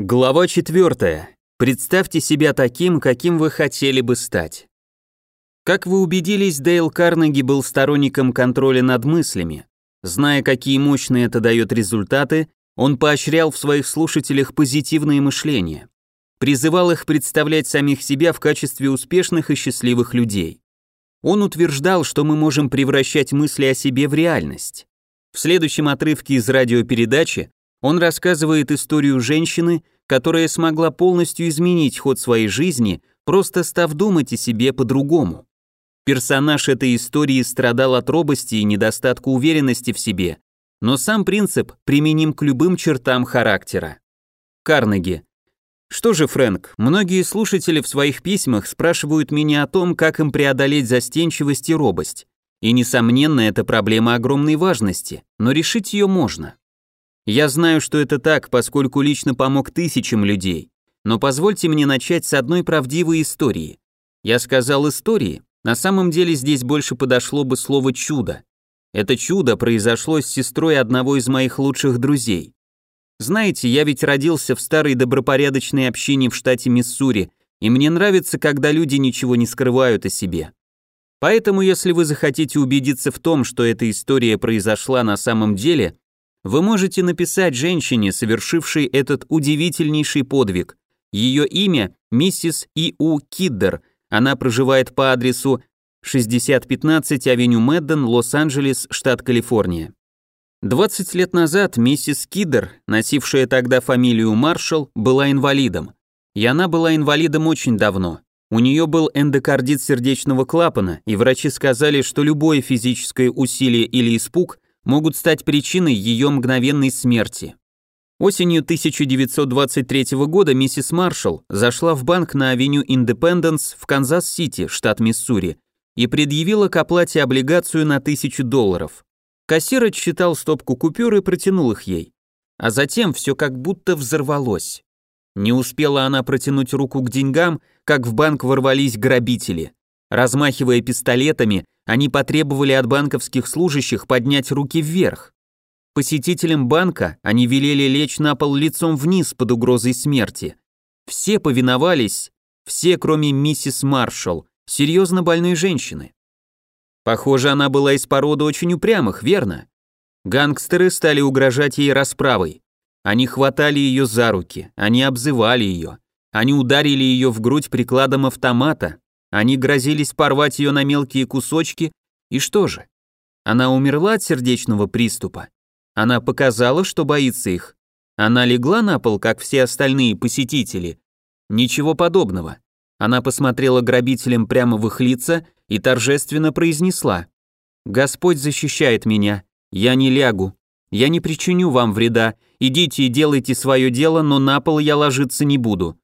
Глава 4. Представьте себя таким, каким вы хотели бы стать. Как вы убедились, Дейл Карнеги был сторонником контроля над мыслями. Зная, какие мощные это дает результаты, он поощрял в своих слушателях позитивное мышление. Призывал их представлять самих себя в качестве успешных и счастливых людей. Он утверждал, что мы можем превращать мысли о себе в реальность. В следующем отрывке из радиопередачи он рассказывает историю женщины, которая смогла полностью изменить ход своей жизни, просто став думать о себе по-другому. Персонаж этой истории страдал от робости и недостатка уверенности в себе, но сам принцип применим к любым чертам характера. Карнеги. Что же, Фрэнк, многие слушатели в своих письмах спрашивают меня о том, как им преодолеть застенчивость и робость. И, несомненно, это проблема огромной важности, но решить ее можно. Я знаю, что это так, поскольку лично помог тысячам людей. Но позвольте мне начать с одной правдивой истории. Я сказал истории, на самом деле здесь больше подошло бы слово «чудо». Это чудо произошло с сестрой одного из моих лучших друзей. Знаете, я ведь родился в старой добропорядочной общине в штате Миссури, и мне нравится, когда люди ничего не скрывают о себе. Поэтому, если вы захотите убедиться в том, что эта история произошла на самом деле, вы можете написать женщине, совершившей этот удивительнейший подвиг. Ее имя – миссис И.У. Киддер. Она проживает по адресу 6015 Авеню Мэдден, Лос-Анджелес, штат Калифорния. 20 лет назад миссис Киддер, носившая тогда фамилию Маршалл, была инвалидом. И она была инвалидом очень давно. У нее был эндокардит сердечного клапана, и врачи сказали, что любое физическое усилие или испуг могут стать причиной ее мгновенной смерти. Осенью 1923 года миссис Маршалл зашла в банк на авеню Индепенденс в Канзас-Сити, штат Миссури, и предъявила к оплате облигацию на 1000 долларов. Кассир отсчитал стопку купюр и протянул их ей. А затем все как будто взорвалось. Не успела она протянуть руку к деньгам, как в банк ворвались грабители. Размахивая пистолетами, они потребовали от банковских служащих поднять руки вверх. Посетителям банка они велели лечь на пол лицом вниз под угрозой смерти. Все повиновались, все, кроме миссис Маршалл, серьезно больной женщины. Похоже, она была из породы очень упрямых, верно? Гангстеры стали угрожать ей расправой. Они хватали ее за руки, они обзывали ее, они ударили ее в грудь прикладом автомата, они грозились порвать ее на мелкие кусочки, и что же? Она умерла от сердечного приступа. Она показала, что боится их. Она легла на пол, как все остальные посетители. Ничего подобного. Она посмотрела грабителям прямо в их лица и торжественно произнесла. «Господь защищает меня. Я не лягу. Я не причиню вам вреда. Идите и делайте свое дело, но на пол я ложиться не буду».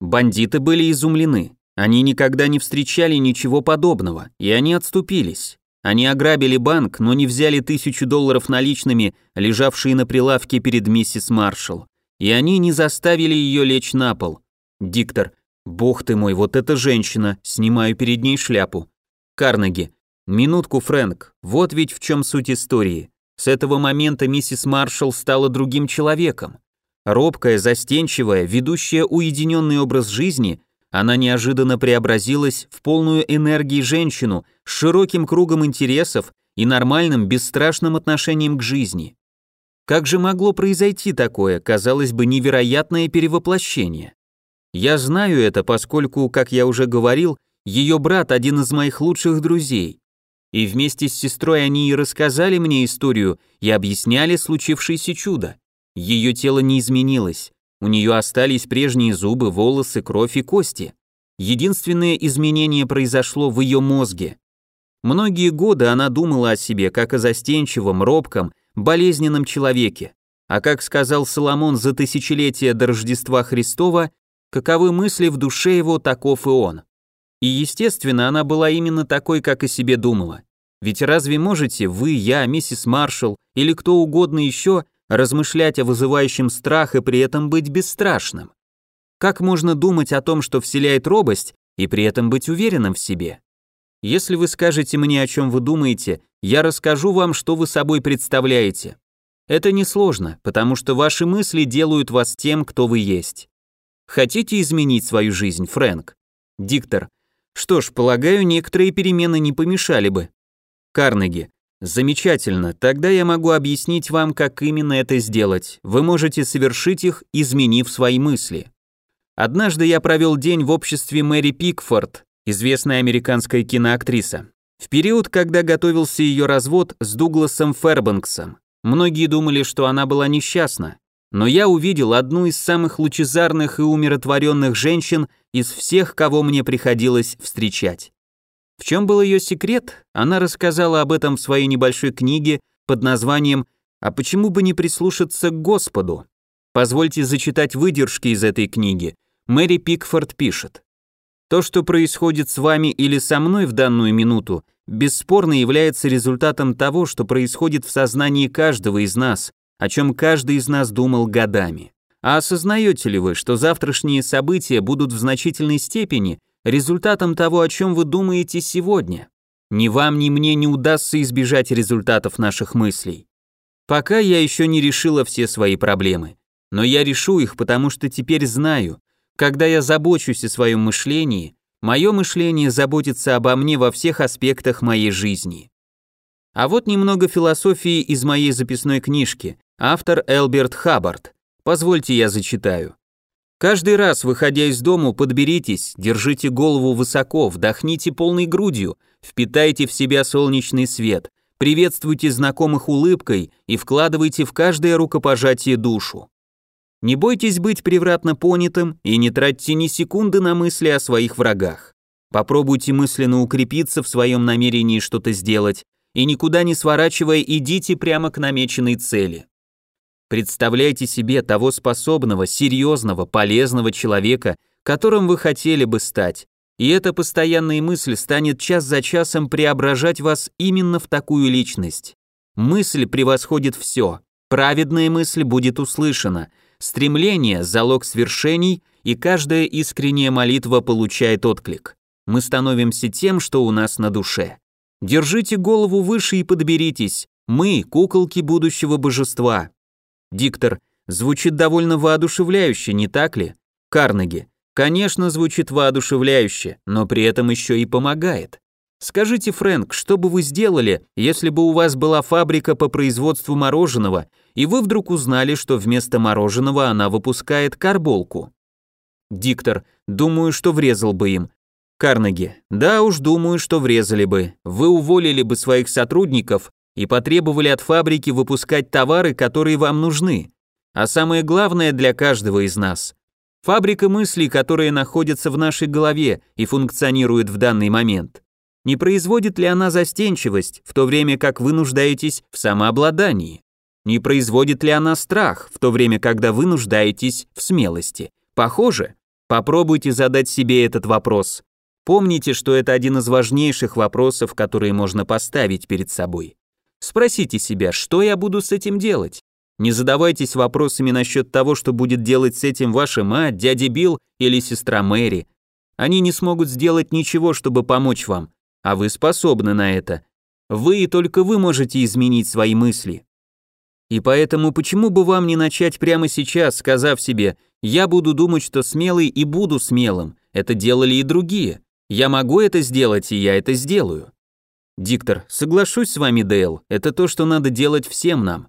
Бандиты были изумлены. Они никогда не встречали ничего подобного, и они отступились. Они ограбили банк, но не взяли тысячу долларов наличными, лежавшие на прилавке перед миссис Маршалл. И они не заставили ее лечь на пол. Диктор, бог ты мой, вот эта женщина, снимаю перед ней шляпу. Карнеги, минутку, Фрэнк, вот ведь в чем суть истории. С этого момента миссис Маршалл стала другим человеком. Робкая, застенчивая, ведущая уединенный образ жизни, она неожиданно преобразилась в полную энергии женщину с широким кругом интересов и нормальным, бесстрашным отношением к жизни. Как же могло произойти такое, казалось бы, невероятное перевоплощение? Я знаю это, поскольку, как я уже говорил, ее брат один из моих лучших друзей. И вместе с сестрой они и рассказали мне историю и объясняли случившееся чудо. Ее тело не изменилось, у нее остались прежние зубы, волосы, кровь и кости. Единственное изменение произошло в ее мозге. Многие годы она думала о себе как о застенчивом, робком, болезненном человеке. А как сказал Соломон за тысячелетие до Рождества Христова, каковы мысли в душе его, таков и он. И естественно, она была именно такой, как о себе думала. Ведь разве можете вы, я, миссис Маршалл или кто угодно еще размышлять о вызывающем страх и при этом быть бесстрашным? Как можно думать о том, что вселяет робость, и при этом быть уверенным в себе? Если вы скажете мне, о чем вы думаете, я расскажу вам, что вы собой представляете. Это несложно, потому что ваши мысли делают вас тем, кто вы есть. Хотите изменить свою жизнь, Фрэнк? Диктор. Что ж, полагаю, некоторые перемены не помешали бы. Карнеги. Замечательно, тогда я могу объяснить вам, как именно это сделать. Вы можете совершить их, изменив свои мысли. Однажды я провел день в обществе Мэри Пикфорд, известная американская киноактриса. В период, когда готовился ее развод с Дугласом Фербанксом. Многие думали, что она была несчастна, но я увидел одну из самых лучезарных и умиротворенных женщин из всех, кого мне приходилось встречать. В чем был ее секрет? Она рассказала об этом в своей небольшой книге под названием «А почему бы не прислушаться к Господу?». Позвольте зачитать выдержки из этой книги. Мэри Пикфорд пишет. То, что происходит с вами или со мной в данную минуту, бесспорно является результатом того, что происходит в сознании каждого из нас, о чем каждый из нас думал годами. А осознаете ли вы, что завтрашние события будут в значительной степени результатом того, о чем вы думаете сегодня? Ни вам, ни мне не удастся избежать результатов наших мыслей. Пока я еще не решила все свои проблемы, но я решу их, потому что теперь знаю, когда я забочусь о своем мышлении, мое мышление заботится обо мне во всех аспектах моей жизни. А вот немного философии из моей записной книжки, автор Элберт Хаббард. Позвольте я зачитаю. Каждый раз, выходя из дому, подберитесь, держите голову высоко, вдохните полной грудью, впитайте в себя солнечный свет, приветствуйте знакомых улыбкой и вкладывайте в каждое рукопожатие душу. Не бойтесь быть превратно понятым и не тратьте ни секунды на мысли о своих врагах. Попробуйте мысленно укрепиться в своем намерении что-то сделать и никуда не сворачивая идите прямо к намеченной цели. Представляйте себе того способного, серьезного, полезного человека, которым вы хотели бы стать, и эта постоянная мысль станет час за часом преображать вас именно в такую личность. Мысль превосходит все. Праведная мысль будет услышана, Стремление – залог свершений, и каждая искренняя молитва получает отклик. Мы становимся тем, что у нас на душе. Держите голову выше и подберитесь. Мы – куколки будущего божества. Диктор. Звучит довольно воодушевляюще, не так ли? Карнеги. Конечно, звучит воодушевляюще, но при этом еще и помогает. Скажите, Фрэнк, что бы вы сделали, если бы у вас была фабрика по производству мороженого, и вы вдруг узнали, что вместо мороженого она выпускает карболку? Диктор, думаю, что врезал бы им. Карнеги, да уж думаю, что врезали бы. Вы уволили бы своих сотрудников и потребовали от фабрики выпускать товары, которые вам нужны. А самое главное для каждого из нас – фабрика мыслей, которая находится в нашей голове и функционирует в данный момент. Не производит ли она застенчивость, в то время как вы нуждаетесь в самообладании? Не производит ли она страх, в то время когда вы нуждаетесь в смелости? Похоже? Попробуйте задать себе этот вопрос. Помните, что это один из важнейших вопросов, которые можно поставить перед собой. Спросите себя, что я буду с этим делать? Не задавайтесь вопросами насчет того, что будет делать с этим ваша мать, дядя Билл или сестра Мэри. Они не смогут сделать ничего, чтобы помочь вам а вы способны на это. Вы и только вы можете изменить свои мысли. И поэтому почему бы вам не начать прямо сейчас, сказав себе «я буду думать, что смелый и буду смелым», это делали и другие. Я могу это сделать, и я это сделаю. Диктор, соглашусь с вами, Дейл, это то, что надо делать всем нам.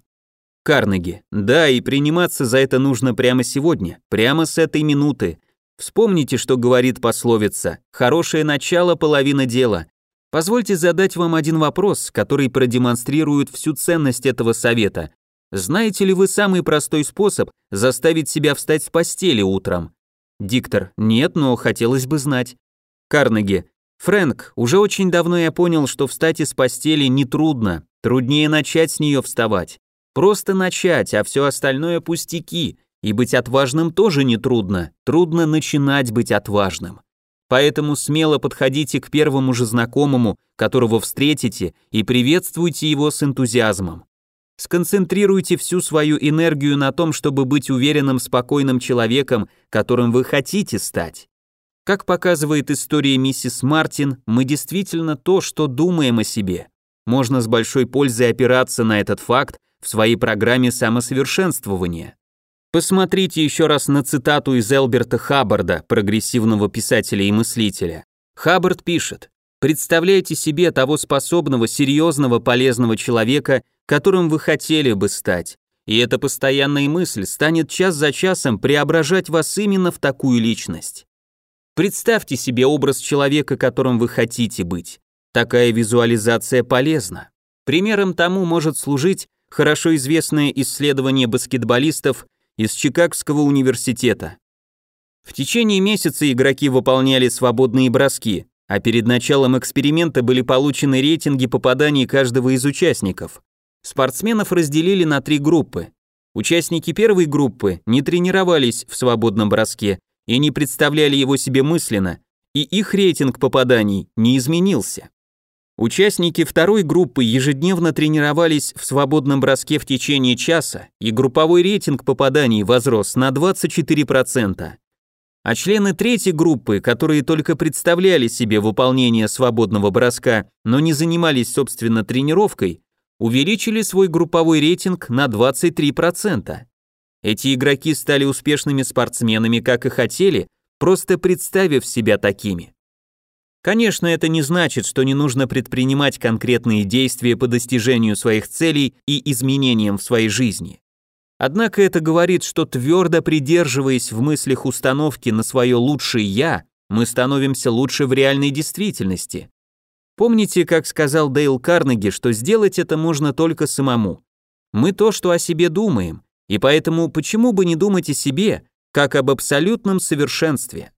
Карнеги, да, и приниматься за это нужно прямо сегодня, прямо с этой минуты. Вспомните, что говорит пословица «хорошее начало – половина дела», Позвольте задать вам один вопрос, который продемонстрирует всю ценность этого совета. Знаете ли вы самый простой способ заставить себя встать с постели утром? Диктор. Нет, но хотелось бы знать. Карнеги. Фрэнк, уже очень давно я понял, что встать из постели нетрудно, труднее начать с нее вставать. Просто начать, а все остальное пустяки. И быть отважным тоже нетрудно, трудно начинать быть отважным. Поэтому смело подходите к первому же знакомому, которого встретите, и приветствуйте его с энтузиазмом. Сконцентрируйте всю свою энергию на том, чтобы быть уверенным, спокойным человеком, которым вы хотите стать. Как показывает история миссис Мартин, мы действительно то, что думаем о себе. Можно с большой пользой опираться на этот факт, в своей программе самосовершенствования. Посмотрите еще раз на цитату из Элберта Хаббарда, прогрессивного писателя и мыслителя. Хаббард пишет, «Представляйте себе того способного, серьезного, полезного человека, которым вы хотели бы стать. И эта постоянная мысль станет час за часом преображать вас именно в такую личность. Представьте себе образ человека, которым вы хотите быть. Такая визуализация полезна. Примером тому может служить хорошо известное исследование баскетболистов из Чикагского университета. В течение месяца игроки выполняли свободные броски, а перед началом эксперимента были получены рейтинги попаданий каждого из участников. Спортсменов разделили на три группы. Участники первой группы не тренировались в свободном броске и не представляли его себе мысленно, и их рейтинг попаданий не изменился. Участники второй группы ежедневно тренировались в свободном броске в течение часа, и групповой рейтинг попаданий возрос на 24%. А члены третьей группы, которые только представляли себе выполнение свободного броска, но не занимались, собственно, тренировкой, увеличили свой групповой рейтинг на 23%. Эти игроки стали успешными спортсменами, как и хотели, просто представив себя такими. Конечно, это не значит, что не нужно предпринимать конкретные действия по достижению своих целей и изменениям в своей жизни. Однако это говорит, что твердо придерживаясь в мыслях установки на свое лучшее «я», мы становимся лучше в реальной действительности. Помните, как сказал Дейл Карнеги, что сделать это можно только самому. Мы то, что о себе думаем, и поэтому почему бы не думать о себе, как об абсолютном совершенстве?